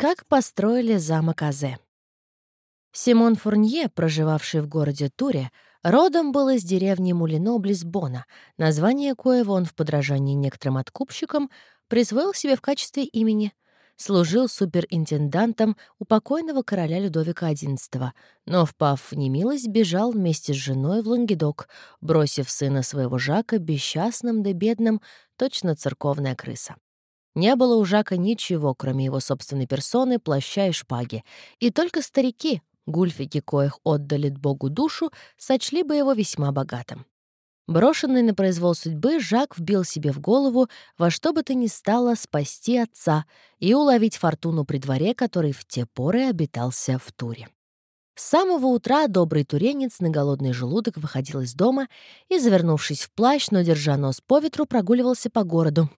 Как построили замок Азе. Симон Фурнье, проживавший в городе Туре, родом был из деревни Мулино близ Бона, название коего он в подражании некоторым откупщикам присвоил себе в качестве имени. Служил суперинтендантом у покойного короля Людовика XI, но, впав в немилость, бежал вместе с женой в Лангедок, бросив сына своего Жака бесчастным да бедным, точно церковная крыса. Не было у Жака ничего, кроме его собственной персоны, плаща и шпаги. И только старики, гульфики коих отдали Богу душу, сочли бы его весьма богатым. Брошенный на произвол судьбы, Жак вбил себе в голову во что бы то ни стало спасти отца и уловить фортуну при дворе, который в те поры обитался в Туре. С самого утра добрый туренец на голодный желудок выходил из дома и, завернувшись в плащ, но держа нос по ветру, прогуливался по городу,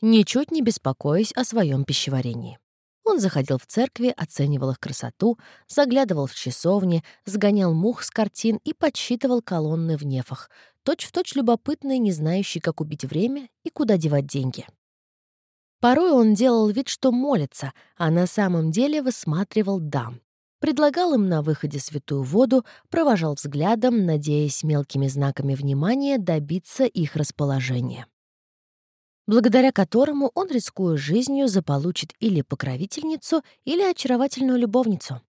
ничуть не беспокоясь о своем пищеварении. Он заходил в церкви, оценивал их красоту, заглядывал в часовни, сгонял мух с картин и подсчитывал колонны в нефах, точь-в-точь любопытный, не знающий, как убить время и куда девать деньги. Порой он делал вид, что молится, а на самом деле высматривал дам. Предлагал им на выходе святую воду, провожал взглядом, надеясь мелкими знаками внимания добиться их расположения благодаря которому он, рискуя жизнью, заполучит или покровительницу, или очаровательную любовницу.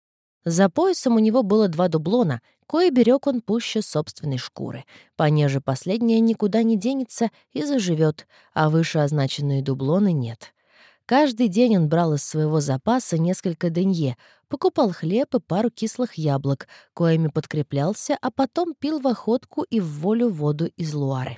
За поясом у него было два дублона, кое берег он пуще собственной шкуры. Понеже последняя никуда не денется и заживет, а вышеозначенные дублоны нет. Каждый день он брал из своего запаса несколько денье, покупал хлеб и пару кислых яблок, коими подкреплялся, а потом пил в охотку и в волю воду из луары.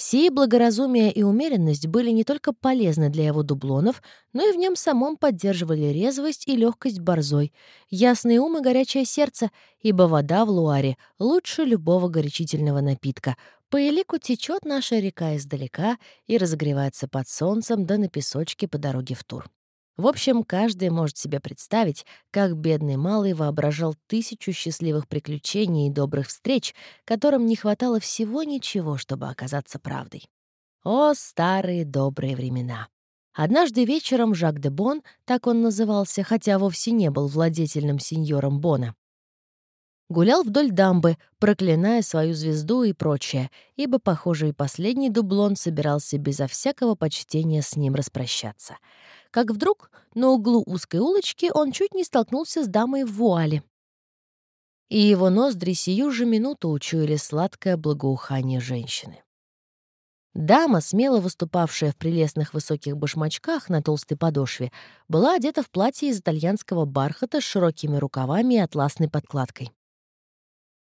Сии благоразумие и умеренность были не только полезны для его дублонов, но и в нем самом поддерживали резвость и легкость борзой, ясный ум и горячее сердце, ибо вода в Луаре лучше любого горячительного напитка. По элику течет наша река издалека и разогревается под солнцем да на песочке по дороге в Тур. В общем, каждый может себе представить, как бедный малый воображал тысячу счастливых приключений и добрых встреч, которым не хватало всего ничего, чтобы оказаться правдой. О, старые добрые времена! Однажды вечером Жак де Бон, так он назывался, хотя вовсе не был владетельным сеньором Бона, гулял вдоль дамбы, проклиная свою звезду и прочее, ибо, похоже, и последний дублон собирался безо всякого почтения с ним распрощаться — как вдруг на углу узкой улочки он чуть не столкнулся с дамой в вуале. И его ноздри сию же минуту учуяли сладкое благоухание женщины. Дама, смело выступавшая в прелестных высоких башмачках на толстой подошве, была одета в платье из итальянского бархата с широкими рукавами и атласной подкладкой.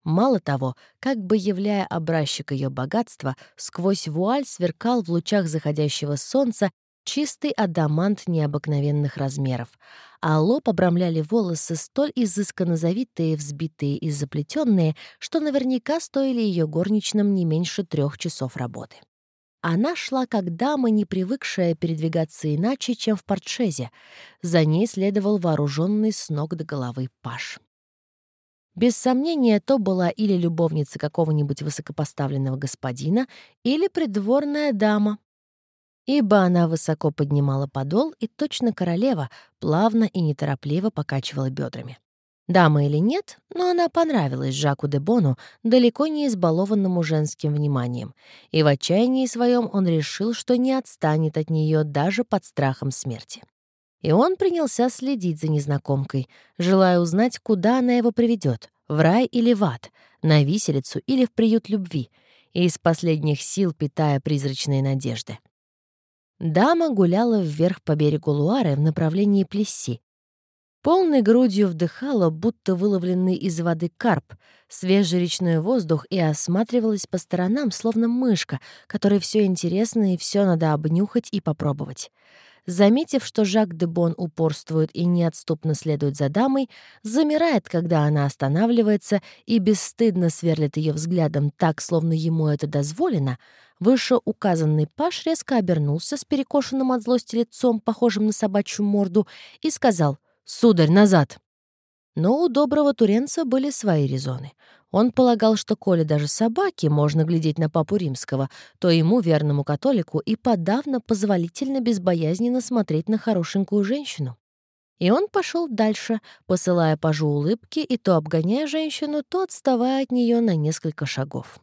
Мало того, как бы являя образчик ее богатства, сквозь вуаль сверкал в лучах заходящего солнца чистый адамант необыкновенных размеров, а лоб обрамляли волосы столь изысканно завитые, взбитые и заплетенные, что наверняка стоили ее горничным не меньше трех часов работы. Она шла как дама, не привыкшая передвигаться иначе, чем в портшезе. За ней следовал вооруженный с ног до головы паш. Без сомнения, то была или любовница какого-нибудь высокопоставленного господина, или придворная дама, ибо она высоко поднимала подол и точно королева плавно и неторопливо покачивала бедрами. Дама или нет, но она понравилась Жаку де Бону, далеко не избалованному женским вниманием, и в отчаянии своем он решил, что не отстанет от нее даже под страхом смерти. И он принялся следить за незнакомкой, желая узнать, куда она его приведет — в рай или в ад, на виселицу или в приют любви, и из последних сил питая призрачные надежды. Дама гуляла вверх по берегу Луары в направлении Плесси. Полной грудью вдыхала, будто выловленный из воды карп, свежий речной воздух и осматривалась по сторонам, словно мышка, которой все интересно и все надо обнюхать и попробовать. Заметив, что Жак де Бон упорствует и неотступно следует за дамой, замирает, когда она останавливается, и бесстыдно сверлит ее взглядом так, словно ему это дозволено — Вышеуказанный паш резко обернулся с перекошенным от злости лицом, похожим на собачью морду, и сказал «Сударь, назад!». Но у доброго туренца были свои резоны. Он полагал, что коли даже собаке можно глядеть на папу римского, то ему, верному католику, и подавно позволительно безбоязненно смотреть на хорошенькую женщину. И он пошел дальше, посылая пажу улыбки и то обгоняя женщину, то отставая от нее на несколько шагов.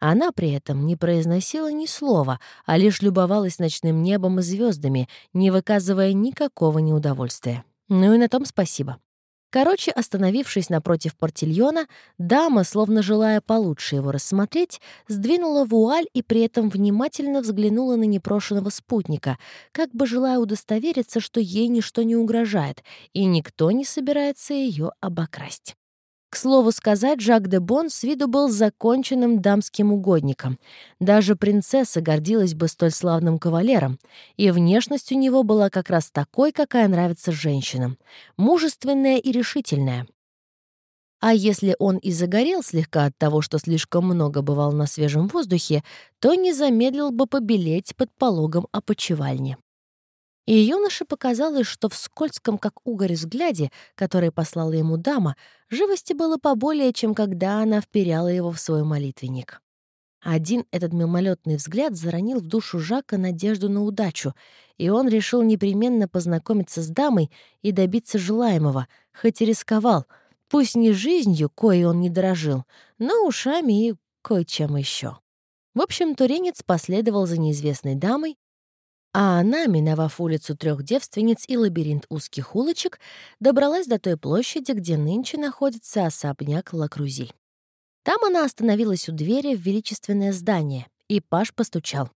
Она при этом не произносила ни слова, а лишь любовалась ночным небом и звездами, не выказывая никакого неудовольствия. Ну и на том спасибо. Короче, остановившись напротив портильона, дама, словно желая получше его рассмотреть, сдвинула вуаль и при этом внимательно взглянула на непрошенного спутника, как бы желая удостовериться, что ей ничто не угрожает, и никто не собирается ее обокрасть. К слову сказать, Жак де Бон с виду был законченным дамским угодником. Даже принцесса гордилась бы столь славным кавалером, и внешность у него была как раз такой, какая нравится женщинам — мужественная и решительная. А если он и загорел слегка от того, что слишком много бывал на свежем воздухе, то не замедлил бы побелеть под пологом опочивальни. И юноше показалось, что в скользком, как угорь, взгляде, который послала ему дама, живости было поболее, чем когда она вперяла его в свой молитвенник. Один этот мимолетный взгляд заронил в душу Жака надежду на удачу, и он решил непременно познакомиться с дамой и добиться желаемого, хоть и рисковал, пусть не жизнью, коей он не дорожил, но ушами и кое-чем еще. В общем, туренец последовал за неизвестной дамой, а она, миновав улицу трех девственниц и лабиринт узких улочек, добралась до той площади, где нынче находится особняк Лакрузи. Там она остановилась у двери в величественное здание, и Паш постучал.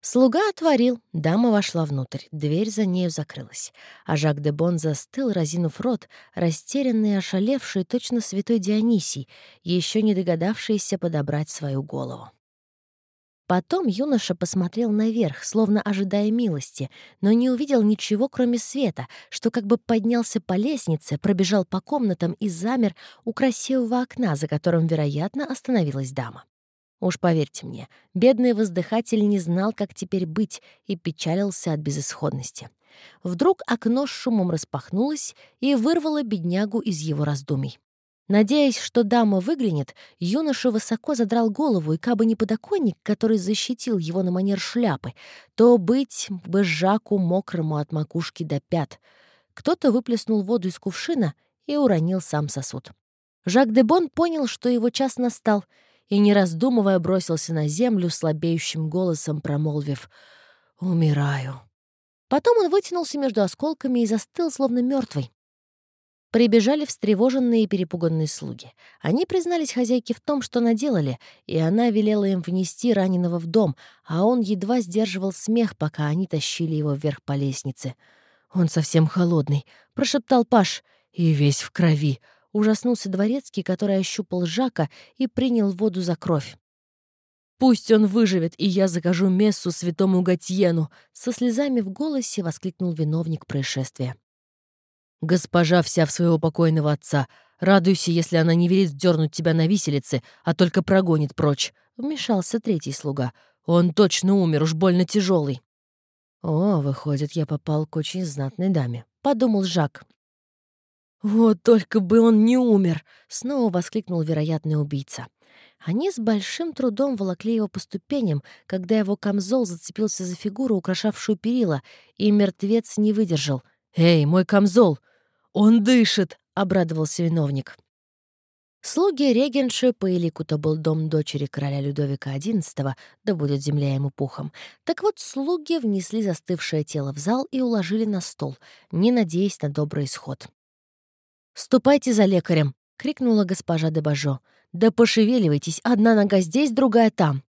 Слуга отворил, дама вошла внутрь, дверь за нею закрылась. А Жак де Бон застыл, разинув рот, растерянный и ошалевший, точно святой Дионисий, еще не догадавшийся подобрать свою голову. Потом юноша посмотрел наверх, словно ожидая милости, но не увидел ничего, кроме света, что как бы поднялся по лестнице, пробежал по комнатам и замер у красивого окна, за которым, вероятно, остановилась дама. Уж поверьте мне, бедный воздыхатель не знал, как теперь быть, и печалился от безысходности. Вдруг окно с шумом распахнулось и вырвало беднягу из его раздумий. Надеясь, что дама выглянет, юноша высоко задрал голову, и кабы не подоконник, который защитил его на манер шляпы, то быть бы Жаку мокрому от макушки до пят. Кто-то выплеснул воду из кувшина и уронил сам сосуд. Жак де Бон понял, что его час настал, и, не раздумывая, бросился на землю, слабеющим голосом промолвив «Умираю». Потом он вытянулся между осколками и застыл, словно мертвый. Прибежали встревоженные и перепуганные слуги. Они признались хозяйке в том, что наделали, и она велела им внести раненого в дом, а он едва сдерживал смех, пока они тащили его вверх по лестнице. «Он совсем холодный», — прошептал Паш, — «и весь в крови». Ужаснулся дворецкий, который ощупал Жака и принял воду за кровь. «Пусть он выживет, и я закажу мессу святому Гатьену!» Со слезами в голосе воскликнул виновник происшествия. «Госпожа вся в своего покойного отца. Радуйся, если она не велит дернуть тебя на виселице, а только прогонит прочь», — вмешался третий слуга. «Он точно умер, уж больно тяжелый. «О, выходит, я попал к очень знатной даме», — подумал Жак. «Вот только бы он не умер!» — снова воскликнул вероятный убийца. Они с большим трудом волокли его по ступеням, когда его камзол зацепился за фигуру, украшавшую перила, и мертвец не выдержал. «Эй, мой камзол! «Он дышит!» — обрадовался виновник. Слуги регенши, по элику-то был дом дочери короля Людовика XI, да будет земля ему пухом. Так вот, слуги внесли застывшее тело в зал и уложили на стол, не надеясь на добрый исход. «Ступайте за лекарем!» — крикнула госпожа де Бажо. «Да пошевеливайтесь, одна нога здесь, другая там!»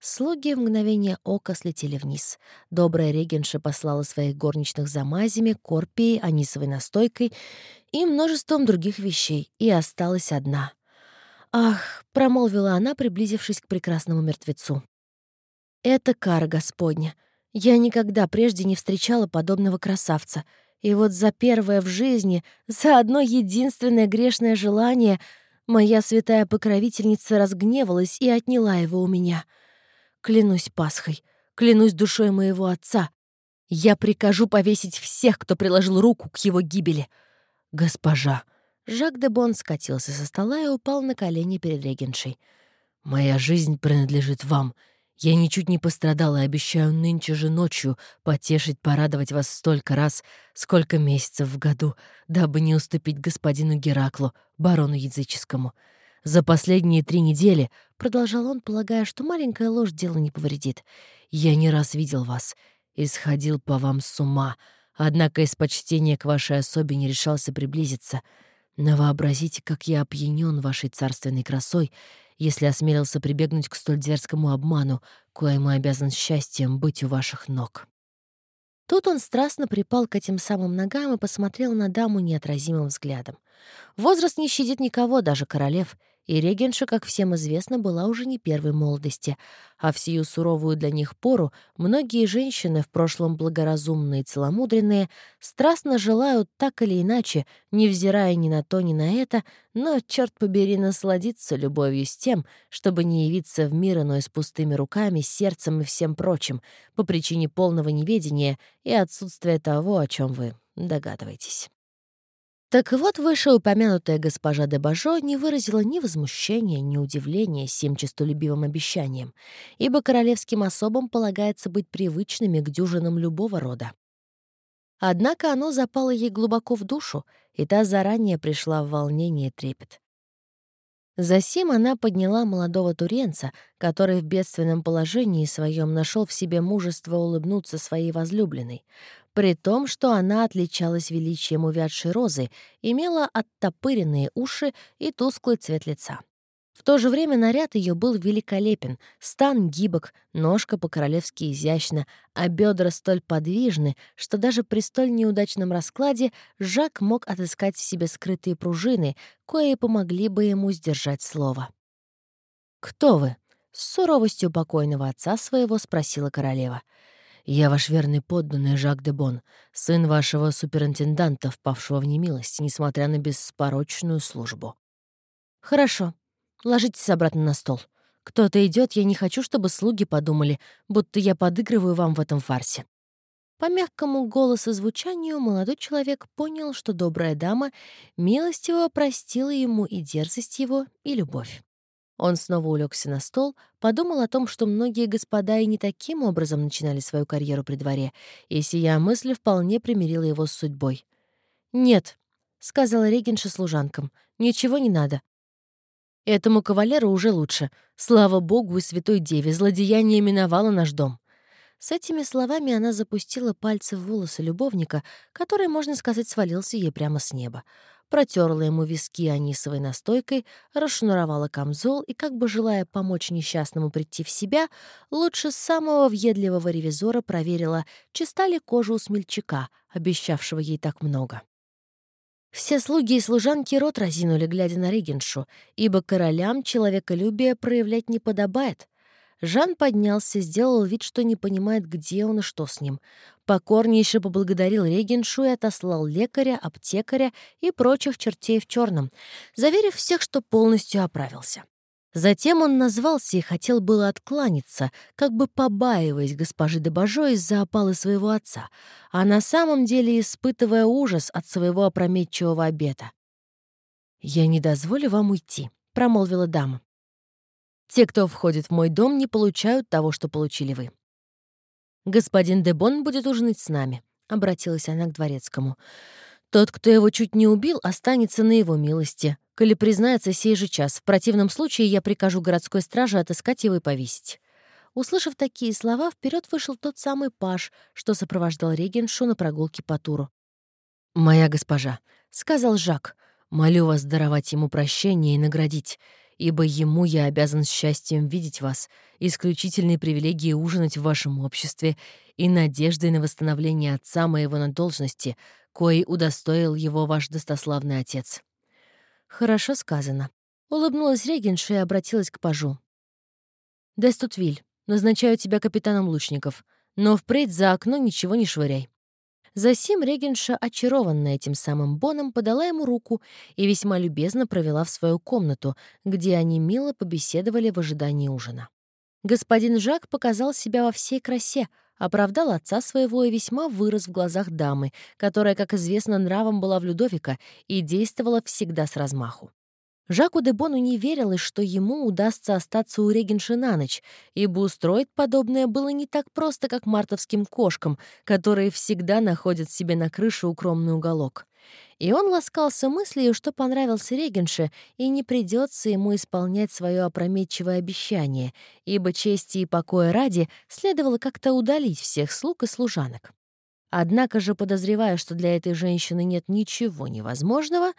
Слуги в мгновение ока слетели вниз. Добрая регенша послала своих горничных за мазями, корпией, анисовой настойкой и множеством других вещей, и осталась одна. «Ах!» — промолвила она, приблизившись к прекрасному мертвецу. «Это кара Господня. Я никогда прежде не встречала подобного красавца. И вот за первое в жизни, за одно единственное грешное желание, моя святая покровительница разгневалась и отняла его у меня». Клянусь Пасхой, клянусь душой моего отца. Я прикажу повесить всех, кто приложил руку к его гибели. Госпожа. Жак де Бон скатился со стола и упал на колени перед регеншей. «Моя жизнь принадлежит вам, Я ничуть не пострадала и обещаю нынче же ночью потешить, порадовать вас столько раз, сколько месяцев в году, дабы не уступить господину Гераклу, барону языческому. За последние три недели, — продолжал он, полагая, что маленькая ложь делу не повредит, — я не раз видел вас и сходил по вам с ума, однако из почтения к вашей особе не решался приблизиться. Но вообразите, как я опьянен вашей царственной красой если осмелился прибегнуть к столь дерзкому обману, коему обязан счастьем быть у ваших ног». Тут он страстно припал к этим самым ногам и посмотрел на даму неотразимым взглядом. Возраст не щадит никого, даже королев, и регенша, как всем известно, была уже не первой молодости, а в сию суровую для них пору многие женщины, в прошлом благоразумные и целомудренные, страстно желают так или иначе, невзирая ни на то, ни на это, но, черт побери, насладиться любовью с тем, чтобы не явиться в мир иной с пустыми руками, сердцем и всем прочим, по причине полного неведения и отсутствия того, о чем вы догадываетесь. Так вот, вышеупомянутая госпожа де Бажо не выразила ни возмущения, ни удивления сим честолюбивым обещанием, ибо королевским особам полагается быть привычными к дюжинам любого рода. Однако оно запало ей глубоко в душу, и та заранее пришла в волнение и трепет. Засим она подняла молодого туренца, который в бедственном положении своем нашел в себе мужество улыбнуться своей возлюбленной, при том, что она отличалась величием увядшей розы, имела оттопыренные уши и тусклый цвет лица. В то же время наряд ее был великолепен, стан гибок, ножка по-королевски изящна, а бедра столь подвижны, что даже при столь неудачном раскладе Жак мог отыскать в себе скрытые пружины, кои помогли бы ему сдержать слово. «Кто вы?» — с суровостью покойного отца своего спросила королева. «Я ваш верный подданный Жак де Бон, сын вашего суперинтенданта, впавшего в немилость, несмотря на беспорочную службу». «Хорошо», Ложитесь обратно на стол. Кто-то идет, я не хочу, чтобы слуги подумали, будто я подыгрываю вам в этом фарсе». По мягкому голосу звучанию молодой человек понял, что добрая дама милостиво простила ему и дерзость его, и любовь. Он снова улегся на стол, подумал о том, что многие господа и не таким образом начинали свою карьеру при дворе, и сия мысль вполне примирила его с судьбой. «Нет», — сказала регенша служанкам, — «ничего не надо. Этому кавалеру уже лучше. Слава богу и святой деве, злодеяние миновало наш дом». С этими словами она запустила пальцы в волосы любовника, который, можно сказать, свалился ей прямо с неба. Протерла ему виски анисовой настойкой, расшнуровала камзол и, как бы желая помочь несчастному прийти в себя, лучше самого въедливого ревизора проверила, чиста ли кожа у смельчака, обещавшего ей так много. Все слуги и служанки рот разинули, глядя на Регеншу, ибо королям человеколюбие проявлять не подобает. Жан поднялся, сделал вид, что не понимает, где он и что с ним. Покорнейше поблагодарил Регеншу и отослал лекаря, аптекаря и прочих чертей в черном, заверив всех, что полностью оправился. Затем он назвался и хотел было откланяться, как бы побаиваясь госпожи де Бажо из-за опалы своего отца, а на самом деле испытывая ужас от своего опрометчивого обета. «Я не дозволю вам уйти», — промолвила дама. «Те, кто входит в мой дом, не получают того, что получили вы». «Господин Дебон будет ужинать с нами», — обратилась она к дворецкому. «Тот, кто его чуть не убил, останется на его милости коли признается сей же час. В противном случае я прикажу городской страже отыскать его и повесить». Услышав такие слова, вперед вышел тот самый паж, что сопровождал регеншу на прогулке по туру. «Моя госпожа», — сказал Жак, — «молю вас даровать ему прощение и наградить, ибо ему я обязан счастьем видеть вас, исключительной привилегией ужинать в вашем обществе и надеждой на восстановление отца моего на должности, коей удостоил его ваш достославный отец». «Хорошо сказано». Улыбнулась регенша и обратилась к пажу. «Дестутвиль, назначаю тебя капитаном лучников, но впредь за окно ничего не швыряй». Засим регенша, очарованная этим самым боном, подала ему руку и весьма любезно провела в свою комнату, где они мило побеседовали в ожидании ужина. Господин Жак показал себя во всей красе, оправдал отца своего и весьма вырос в глазах дамы, которая, как известно, нравом была в Людовика и действовала всегда с размаху. Жаку де Бону не верилось, что ему удастся остаться у регенши на ночь, ибо устроить подобное было не так просто, как мартовским кошкам, которые всегда находят себе на крыше укромный уголок. И он ласкался мыслью, что понравился регенше, и не придется ему исполнять свое опрометчивое обещание, ибо чести и покоя ради следовало как-то удалить всех слуг и служанок. Однако же, подозревая, что для этой женщины нет ничего невозможного,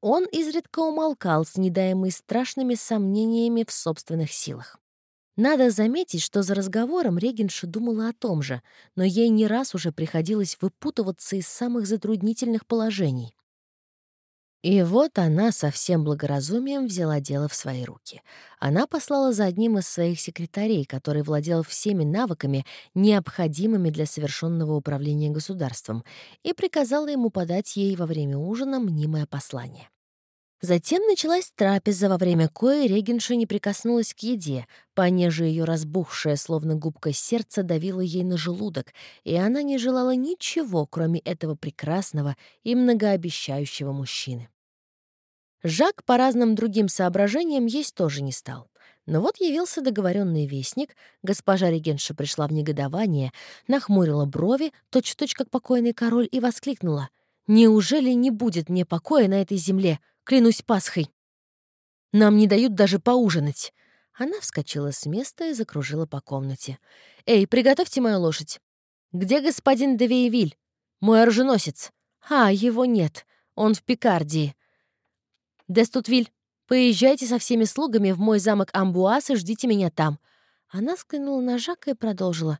он изредка умолкал с недаемой страшными сомнениями в собственных силах. Надо заметить, что за разговором регенша думала о том же, но ей не раз уже приходилось выпутываться из самых затруднительных положений. И вот она со всем благоразумием взяла дело в свои руки. Она послала за одним из своих секретарей, который владел всеми навыками, необходимыми для совершенного управления государством, и приказала ему подать ей во время ужина мнимое послание. Затем началась трапеза, во время кои регенша не прикоснулась к еде, понеже ее разбухшее, словно губка сердца, давило ей на желудок, и она не желала ничего, кроме этого прекрасного и многообещающего мужчины. Жак по разным другим соображениям есть тоже не стал. Но вот явился договоренный вестник, госпожа регенша пришла в негодование, нахмурила брови, точь-в-точь -точь как покойный король, и воскликнула. «Неужели не будет мне покоя на этой земле? Клянусь Пасхой! Нам не дают даже поужинать!» Она вскочила с места и закружила по комнате. «Эй, приготовьте мою лошадь!» «Где господин Девиевиль? Мой оруженосец?» «А, его нет. Он в Пикардии. «Дестутвиль, поезжайте со всеми слугами в мой замок Амбуас и ждите меня там». Она взглянула на Жака и продолжила.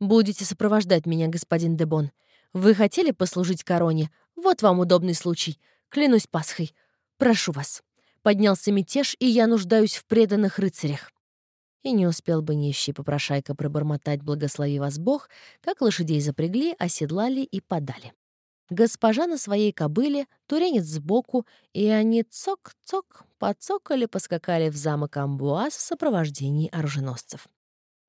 «Будете сопровождать меня, господин Дебон. Вы хотели послужить короне? Вот вам удобный случай. Клянусь Пасхой. Прошу вас». Поднялся мятеж, и я нуждаюсь в преданных рыцарях. И не успел бы нищий попрошайка пробормотать «Благослови вас Бог», как лошадей запрягли, оседлали и подали. Госпожа на своей кобыле, туренец сбоку, и они цок-цок, подцокали, поскакали в замок Амбуаз в сопровождении оруженосцев.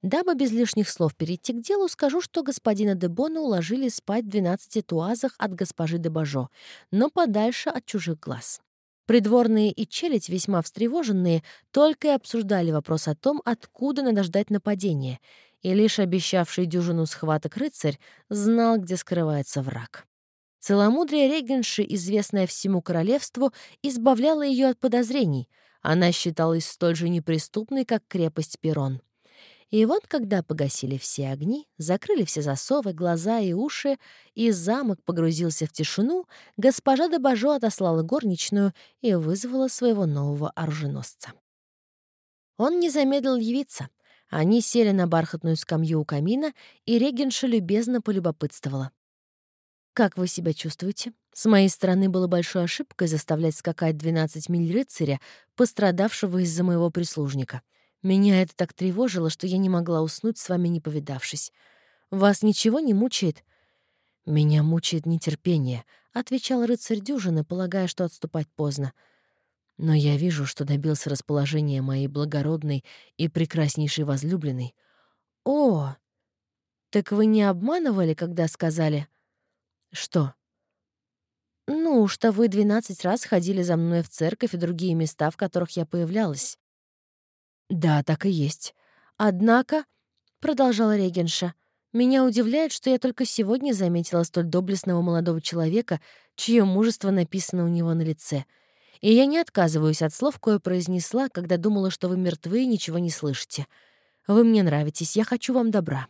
Дабы без лишних слов перейти к делу, скажу, что господина Дебона уложили спать в двенадцати туазах от госпожи де Бажо, но подальше от чужих глаз. Придворные и челядь, весьма встревоженные, только и обсуждали вопрос о том, откуда надо ждать нападения, и лишь обещавший дюжину схваток рыцарь знал, где скрывается враг. Целомудрие регенши, известное всему королевству, избавляло ее от подозрений. Она считалась столь же неприступной, как крепость Перрон. И вот, когда погасили все огни, закрыли все засовы, глаза и уши, и замок погрузился в тишину, госпожа де Бажо отослала горничную и вызвала своего нового оруженосца. Он не замедлил явиться. Они сели на бархатную скамью у камина, и регенша любезно полюбопытствовала. «Как вы себя чувствуете? С моей стороны было большой ошибкой заставлять скакать 12 миль рыцаря, пострадавшего из-за моего прислужника. Меня это так тревожило, что я не могла уснуть с вами, не повидавшись. Вас ничего не мучает?» «Меня мучает нетерпение», — отвечал рыцарь дюжины, полагая, что отступать поздно. «Но я вижу, что добился расположения моей благородной и прекраснейшей возлюбленной». «О, так вы не обманывали, когда сказали...» «Что?» «Ну, что вы двенадцать раз ходили за мной в церковь и другие места, в которых я появлялась». «Да, так и есть. Однако», — продолжала регенша, «меня удивляет, что я только сегодня заметила столь доблестного молодого человека, чье мужество написано у него на лице. И я не отказываюсь от слов, кое произнесла, когда думала, что вы мертвы и ничего не слышите. Вы мне нравитесь, я хочу вам добра».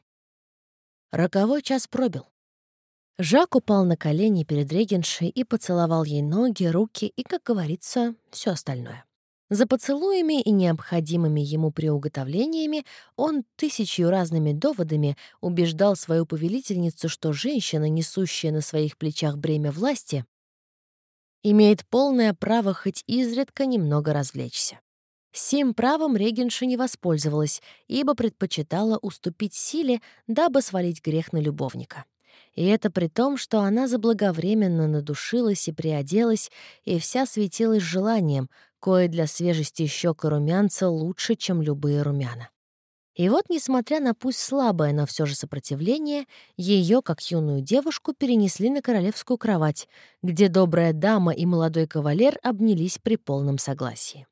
Роковой час пробил. Жак упал на колени перед регеншей и поцеловал ей ноги, руки и, как говорится, все остальное. За поцелуями и необходимыми ему приуготовлениями он тысячью разными доводами убеждал свою повелительницу, что женщина, несущая на своих плечах бремя власти, имеет полное право хоть изредка немного развлечься. Сим правом регенша не воспользовалась, ибо предпочитала уступить силе, дабы свалить грех на любовника. И это при том, что она заблаговременно надушилась и приоделась, и вся светилась желанием, кое для свежести щек румянца лучше, чем любые румяна. И вот, несмотря на пусть слабое, но все же сопротивление, ее, как юную девушку, перенесли на королевскую кровать, где добрая дама и молодой кавалер обнялись при полном согласии.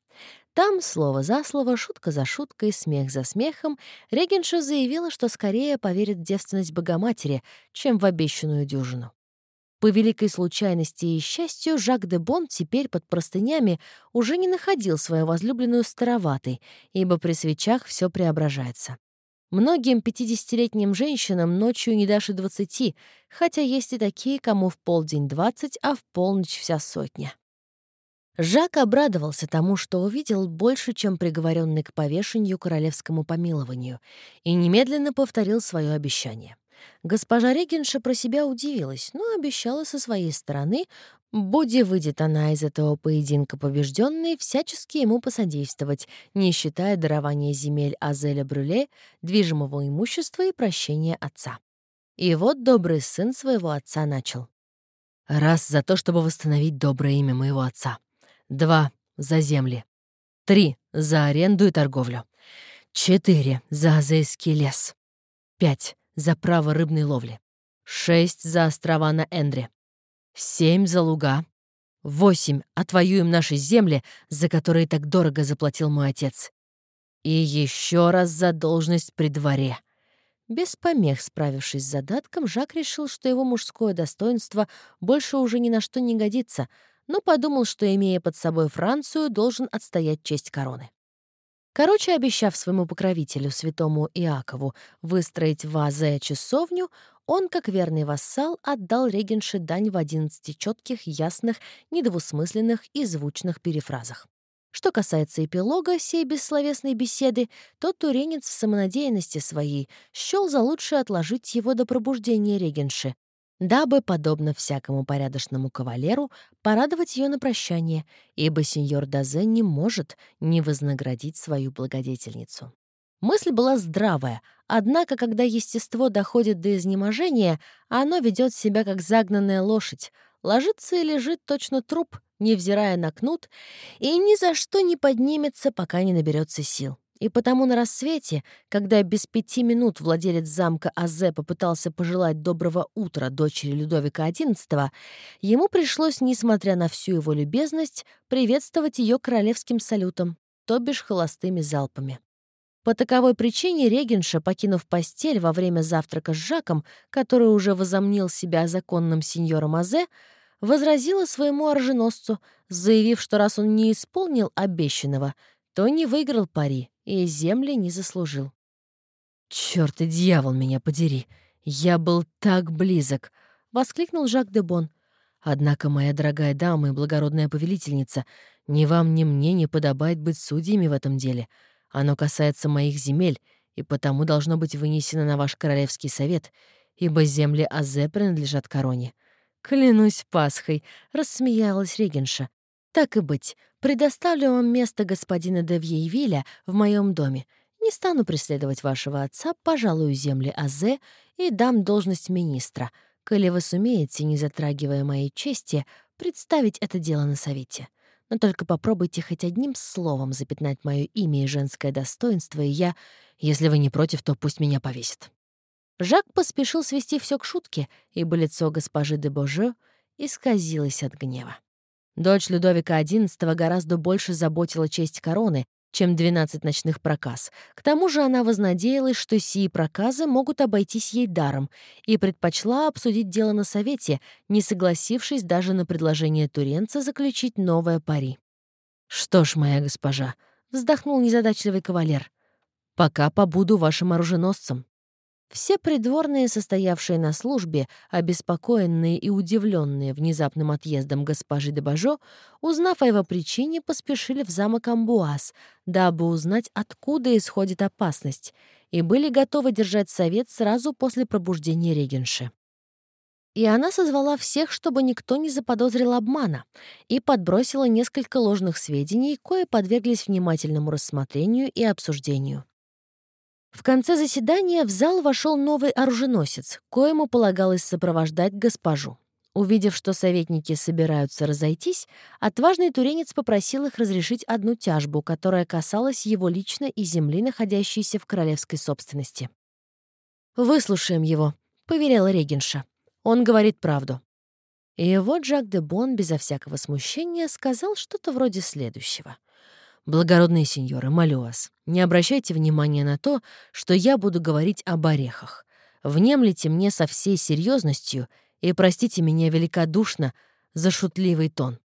Там, слово за слово, шутка за шуткой, смех за смехом, регенша заявила, что скорее поверит в девственность Богоматери, чем в обещанную дюжину. По великой случайности и счастью, Жак де Бон теперь под простынями уже не находил свою возлюбленную староватой, ибо при свечах все преображается. Многим 50-летним женщинам ночью не дашь и 20, хотя есть и такие, кому в полдень 20, а в полночь вся сотня. Жак обрадовался тому, что увидел больше, чем приговоренный к повешению королевскому помилованию, и немедленно повторил свое обещание. Госпожа Регенша про себя удивилась, но обещала со своей стороны, Боди выйдет она из этого поединка побежденной, всячески ему посодействовать, не считая дарования земель Азеля Брюле, движимого имущества и прощения отца. И вот добрый сын своего отца начал. «Раз за то, чтобы восстановить доброе имя моего отца. Два — за земли. Три — за аренду и торговлю. Четыре — за азейский лес. Пять — за право рыбной ловли. Шесть — за острова на Эндре. Семь — за луга. Восемь — отвоюем наши земли, за которые так дорого заплатил мой отец. И еще раз за должность при дворе. Без помех справившись с задатком, Жак решил, что его мужское достоинство больше уже ни на что не годится — но подумал, что, имея под собой Францию, должен отстоять честь короны. Короче, обещав своему покровителю, святому Иакову, выстроить в Азе часовню, он, как верный вассал, отдал регенше дань в одиннадцати четких, ясных, недвусмысленных и звучных перефразах. Что касается эпилога сей бессловесной беседы, то туренец в самонадеянности своей счел за лучшее отложить его до пробуждения регенши, дабы, подобно всякому порядочному кавалеру, порадовать ее на прощание, ибо сеньор Дазе не может не вознаградить свою благодетельницу. Мысль была здравая, однако, когда естество доходит до изнеможения, оно ведет себя как загнанная лошадь, ложится и лежит точно труп, невзирая на кнут, и ни за что не поднимется, пока не наберется сил. И потому на рассвете, когда без пяти минут владелец замка Азе попытался пожелать доброго утра дочери Людовика XI, ему пришлось, несмотря на всю его любезность, приветствовать ее королевским салютом, то бишь холостыми залпами. По таковой причине регенша, покинув постель во время завтрака с Жаком, который уже возомнил себя законным сеньором Азе, возразила своему оруженосцу, заявив, что раз он не исполнил обещанного, то не выиграл пари и земли не заслужил. «Чёрт и дьявол меня подери! Я был так близок!» — воскликнул Жак де Бон. «Однако, моя дорогая дама и благородная повелительница, ни вам, ни мне не подобает быть судьями в этом деле. Оно касается моих земель, и потому должно быть вынесено на ваш королевский совет, ибо земли Азе принадлежат короне». «Клянусь Пасхой!» — рассмеялась регенша. «Так и быть, предоставлю вам место господина де Вьейвиля в моем доме. Не стану преследовать вашего отца, пожалую земли Азе и дам должность министра, коли вы сумеете, не затрагивая моей чести, представить это дело на совете. Но только попробуйте хоть одним словом запятнать мое имя и женское достоинство, и я, если вы не против, то пусть меня повесит». Жак поспешил свести все к шутке, ибо лицо госпожи де Боже исказилось от гнева. Дочь Людовика XI гораздо больше заботила честь короны, чем 12 ночных проказ. К тому же она вознадеялась, что сии проказы могут обойтись ей даром, и предпочла обсудить дело на совете, не согласившись даже на предложение Туренца заключить новое пари. «Что ж, моя госпожа», — вздохнул незадачливый кавалер, — «пока побуду вашим оруженосцем». Все придворные, состоявшие на службе, обеспокоенные и удивленные внезапным отъездом госпожи де Бажо, узнав о его причине, поспешили в замок Амбуаз, дабы узнать, откуда исходит опасность, и были готовы держать совет сразу после пробуждения регенши. И она созвала всех, чтобы никто не заподозрил обмана, и подбросила несколько ложных сведений, кое подверглись внимательному рассмотрению и обсуждению. В конце заседания в зал вошел новый оруженосец, коему полагалось сопровождать госпожу. Увидев, что советники собираются разойтись, отважный туренец попросил их разрешить одну тяжбу, которая касалась его лично и земли, находящейся в королевской собственности. «Выслушаем его», — повелела регенша. «Он говорит правду». И вот Жак де Бон безо всякого смущения сказал что-то вроде следующего. «Благородные сеньоры, молю вас, не обращайте внимания на то, что я буду говорить об орехах. Внемлите мне со всей серьезностью и простите меня великодушно за шутливый тон.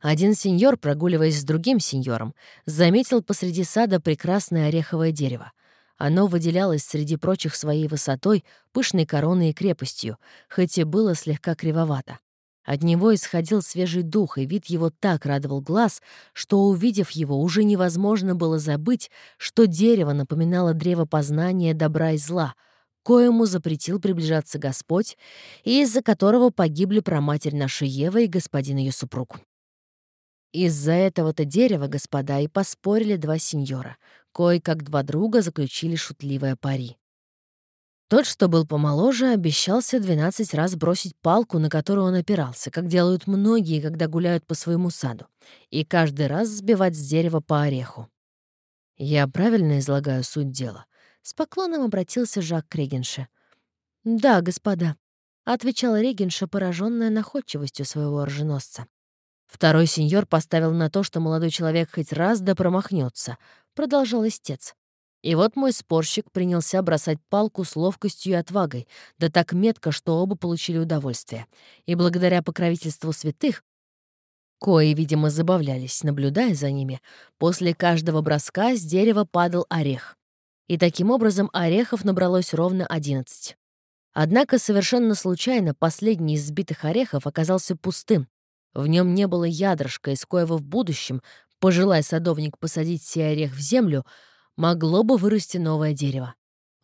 Один сеньор, прогуливаясь с другим сеньором, заметил посреди сада прекрасное ореховое дерево. Оно выделялось среди прочих своей высотой, пышной короной и крепостью, хоть и было слегка кривовато. От него исходил свежий дух, и вид его так радовал глаз, что, увидев его, уже невозможно было забыть, что дерево напоминало древо познания добра и зла — коему запретил приближаться Господь, и из-за которого погибли проматерь наша Ева и господин ее супруг. Из-за этого-то дерева, господа, и поспорили два сеньора, кое как два друга заключили шутливое пари. Тот, что был помоложе, обещался двенадцать раз бросить палку, на которую он опирался, как делают многие, когда гуляют по своему саду, и каждый раз сбивать с дерева по ореху. Я правильно излагаю суть дела? С поклоном обратился Жак к Регенше. «Да, господа», — отвечала Регенша, пораженная находчивостью своего оруженосца. Второй сеньор поставил на то, что молодой человек хоть раз да промахнется, продолжал истец. И вот мой спорщик принялся бросать палку с ловкостью и отвагой, да так метко, что оба получили удовольствие. И благодаря покровительству святых, кои, видимо, забавлялись, наблюдая за ними, после каждого броска с дерева падал орех и таким образом орехов набралось ровно 11. Однако совершенно случайно последний из сбитых орехов оказался пустым. В нем не было ядрышка, из коего в будущем, пожелая садовник посадить сей орех в землю, могло бы вырасти новое дерево.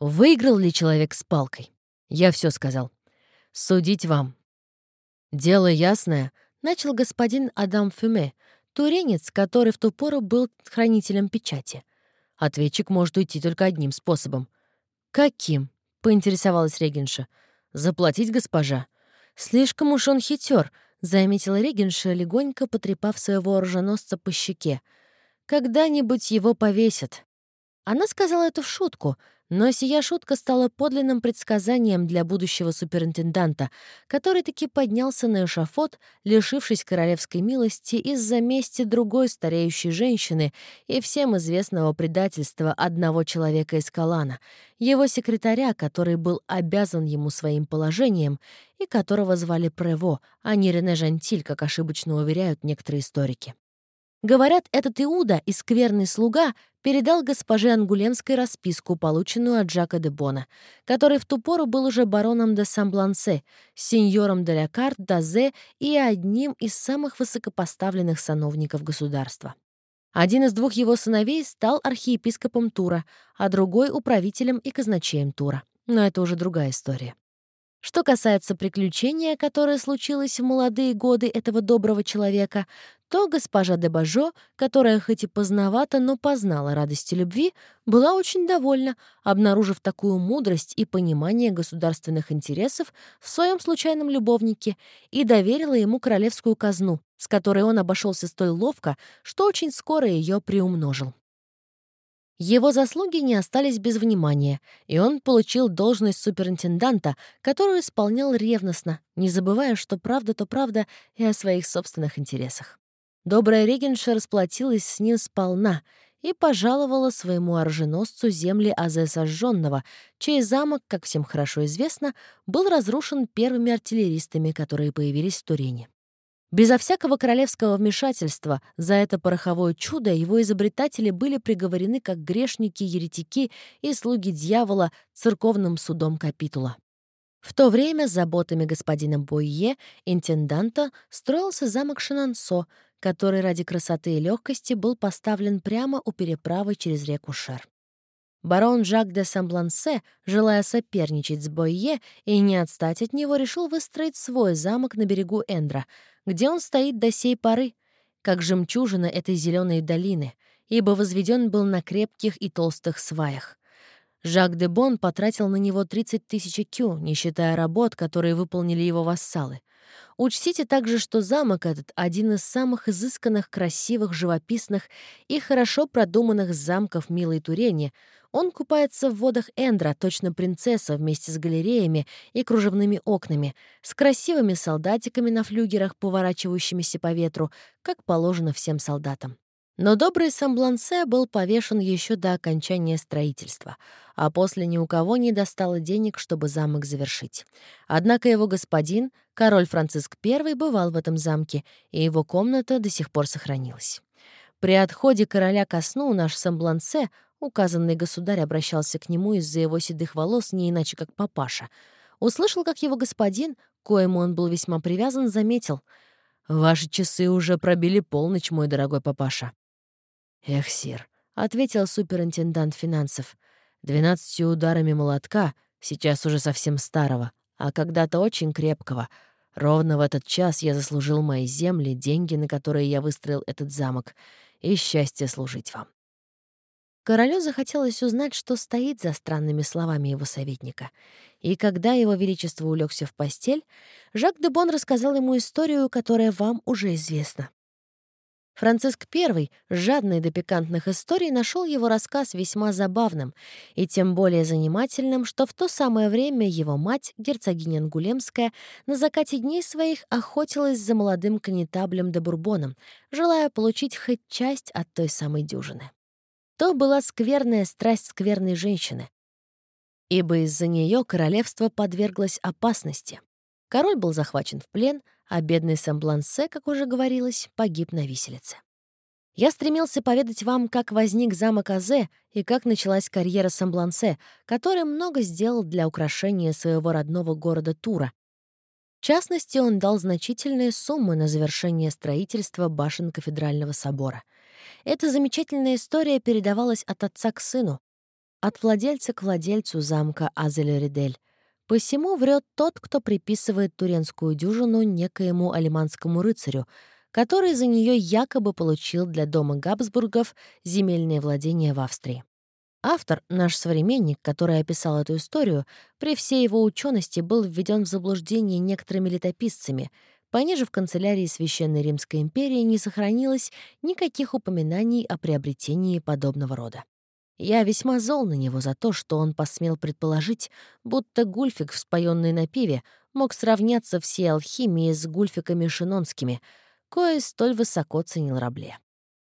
Выиграл ли человек с палкой? Я все сказал. Судить вам. Дело ясное, начал господин Адам Фюме, туренец, который в ту пору был хранителем печати — Ответчик может уйти только одним способом. «Каким?» — поинтересовалась регенша. «Заплатить госпожа». «Слишком уж он хитер», — заметила регенша, легонько потрепав своего оруженосца по щеке. «Когда-нибудь его повесят». Она сказала это в шутку, но сия шутка стала подлинным предсказанием для будущего суперинтенданта, который таки поднялся на эшафот, лишившись королевской милости из-за мести другой стареющей женщины и всем известного предательства одного человека из Калана, его секретаря, который был обязан ему своим положением и которого звали Прево, а не Рене Жантиль, как ошибочно уверяют некоторые историки. Говорят, этот Иуда и скверный слуга передал госпоже Ангулемской расписку, полученную от Жака де Бона, который в ту пору был уже бароном де Самблансе, сеньором де ля Карт, Дазе и одним из самых высокопоставленных сановников государства. Один из двух его сыновей стал архиепископом Тура, а другой — управителем и казначеем Тура. Но это уже другая история. Что касается приключения, которое случилось в молодые годы этого доброго человека, то госпожа де Бажо, которая хоть и поздновато, но познала радости любви, была очень довольна, обнаружив такую мудрость и понимание государственных интересов в своем случайном любовнике и доверила ему королевскую казну, с которой он обошелся столь ловко, что очень скоро ее приумножил. Его заслуги не остались без внимания, и он получил должность суперинтенданта, которую исполнял ревностно, не забывая, что правда то правда и о своих собственных интересах. Добрая регенша расплатилась с ним сполна и пожаловала своему оруженосцу земли Азе Сожженного, чей замок, как всем хорошо известно, был разрушен первыми артиллеристами, которые появились в Турине. Безо всякого королевского вмешательства за это пороховое чудо его изобретатели были приговорены как грешники, еретики и слуги дьявола церковным судом капитула. В то время с заботами господина Бойе, интенданта, строился замок Шинансо, который ради красоты и легкости был поставлен прямо у переправы через реку Шер. Барон Жак де Самблансе, желая соперничать с Бойе и не отстать от него, решил выстроить свой замок на берегу Эндра, где он стоит до сей поры, как жемчужина этой зеленой долины, ибо возведен был на крепких и толстых сваях. Жак де Бон потратил на него 30 тысяч кю, не считая работ, которые выполнили его вассалы. Учтите также, что замок этот — один из самых изысканных, красивых, живописных и хорошо продуманных замков Милой Турени. Он купается в водах Эндра, точно принцесса, вместе с галереями и кружевными окнами, с красивыми солдатиками на флюгерах, поворачивающимися по ветру, как положено всем солдатам. Но добрый Самблансе был повешен еще до окончания строительства, а после ни у кого не достало денег, чтобы замок завершить. Однако его господин, король Франциск I, бывал в этом замке, и его комната до сих пор сохранилась. При отходе короля ко сну наш Самблансе, указанный государь, обращался к нему из-за его седых волос не иначе как папаша. Услышал, как его господин, коему он был весьма привязан, заметил — «Ваши часы уже пробили полночь, мой дорогой папаша». «Эх, сир», — ответил суперинтендант финансов, «двенадцатью ударами молотка, сейчас уже совсем старого, а когда-то очень крепкого. Ровно в этот час я заслужил мои земли, деньги, на которые я выстроил этот замок, и счастье служить вам». Королю захотелось узнать, что стоит за странными словами его советника. И когда его величество улегся в постель, Жак де Бон рассказал ему историю, которая вам уже известна. Франциск I, жадный до пикантных историй, нашел его рассказ весьма забавным и тем более занимательным, что в то самое время его мать, герцогиня Ангулемская, на закате дней своих охотилась за молодым конетаблем де Бурбоном, желая получить хоть часть от той самой дюжины. То была скверная страсть скверной женщины, ибо из-за нее королевство подверглось опасности. Король был захвачен в плен — а бедный Самблансе, как уже говорилось, погиб на виселице. Я стремился поведать вам, как возник замок Азе и как началась карьера Самблансе, который много сделал для украшения своего родного города Тура. В частности, он дал значительные суммы на завершение строительства башен кафедрального собора. Эта замечательная история передавалась от отца к сыну, от владельца к владельцу замка Азель-Ридель. Посему врет тот, кто приписывает туренскую дюжину некоему алиманскому рыцарю, который за нее якобы получил для дома Габсбургов земельные владения в Австрии. Автор, наш современник, который описал эту историю, при всей его учености был введен в заблуждение некоторыми летописцами. Пониже в канцелярии Священной Римской империи не сохранилось никаких упоминаний о приобретении подобного рода. Я весьма зол на него за то, что он посмел предположить, будто гульфик, вспоенный на пиве, мог сравняться всей алхимии с гульфиками шинонскими, кое столь высоко ценил Рабле.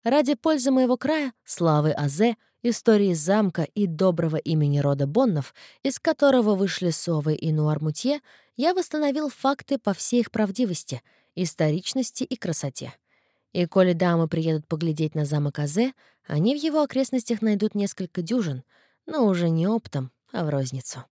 Ради пользы моего края, славы Азе, истории замка и доброго имени рода Боннов, из которого вышли Совы и Нуармутье, я восстановил факты по всей их правдивости, историчности и красоте. И коли дамы приедут поглядеть на замок Азе, они в его окрестностях найдут несколько дюжин, но уже не оптом, а в розницу.